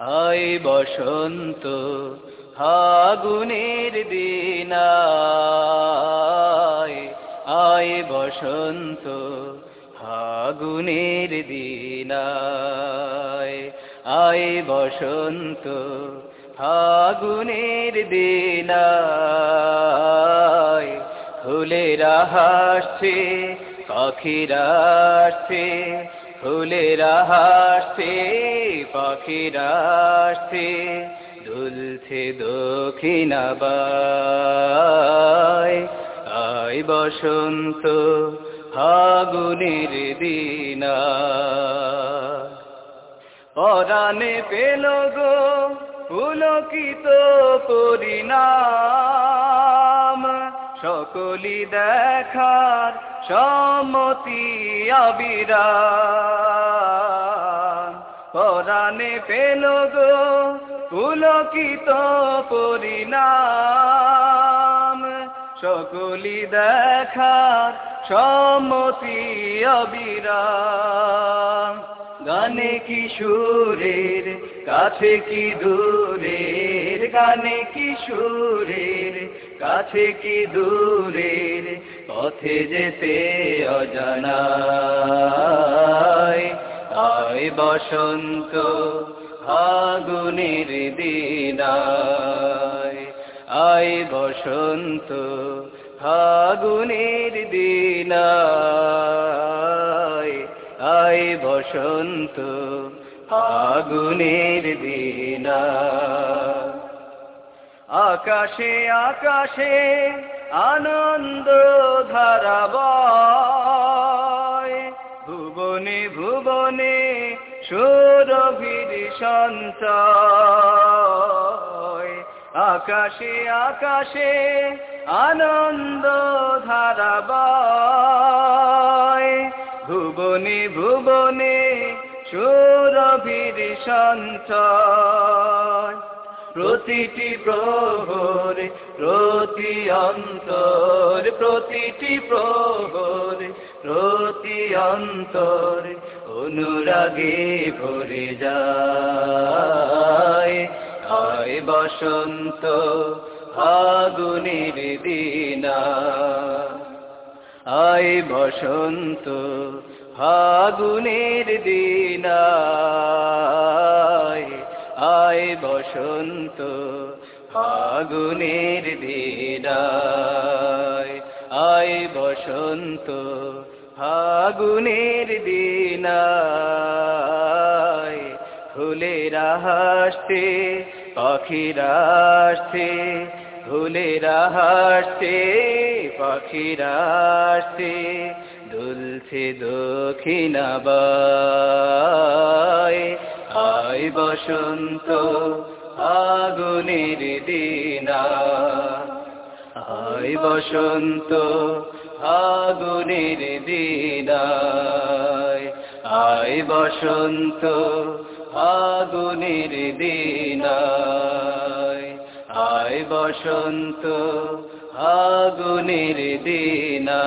আয় বসন্ত, ফাগুনের দিনায়। আয় বসন্ত, ফাগুনের দিনায়। আয় বসন্ত, ফাগুনের দিনায়। ফুলেরা হাসছে পাখিরা আসছে ফুলেরা হাসছে পাখিরা আসছে, দুলছে দক্ষিণাবায় আয় বসন্ত ফাগুনের দিনা পরাণে পেল গো পুলকিত পরিণাম সকলি দেখার সম্মতি আবিরা। পরাণে পেল গো পুলকিত পরিণাম। সকলি দেখার সমতি অবিরাম গানে কিশোরের কাছে কি দূরের? গানে কিশোরের কাছে কি দূরের? পথে যেতে অজানায়। আয় বসন্ত ফাগুনের দিনায়। আয় বসন্ত ফাগুনের দিনায়। বসন্ত, আগুনের দিনা। আকাশে আকাশে আনন্দ ধারাবায়। ভুবনে ভুবনে সুরভির সঞ্চয়। আকাশে আকাশে আনন্দ ধারাবায়। ভুবনে ভুবনে সুরভির সঞ্চয়। প্রতিটি প্রহর, প্রতি অন্তর, প্রতিটি প্রহর, প্রতি অন্তর অনুরাগে ভরে যায়। হয় বসন্ত ফাগুনের দিনা। আয় বসন্ত, ফাগুনের দিনায়। আয় বসন্ত, ফাগুনের দিন আয় বসন্ত, ফাগুনের দিনায়। ফুলেরা হাসতে পাখিরা ফুলেরা হাসছে পাখিরা আসছে দুলছে দক্ষিণাবায় আয় বসন্ত আগুনের দিনা, আয় বসন্ত আগুনের দিনায়। আয় বসন্ত আগুনের দিনায়। আয় বসন্ত আগুনের দিনা।